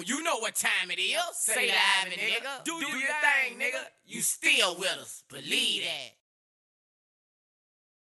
You know what time it is. Say that, nigga. Do, do your thing, nigga. You still with us. Believe that.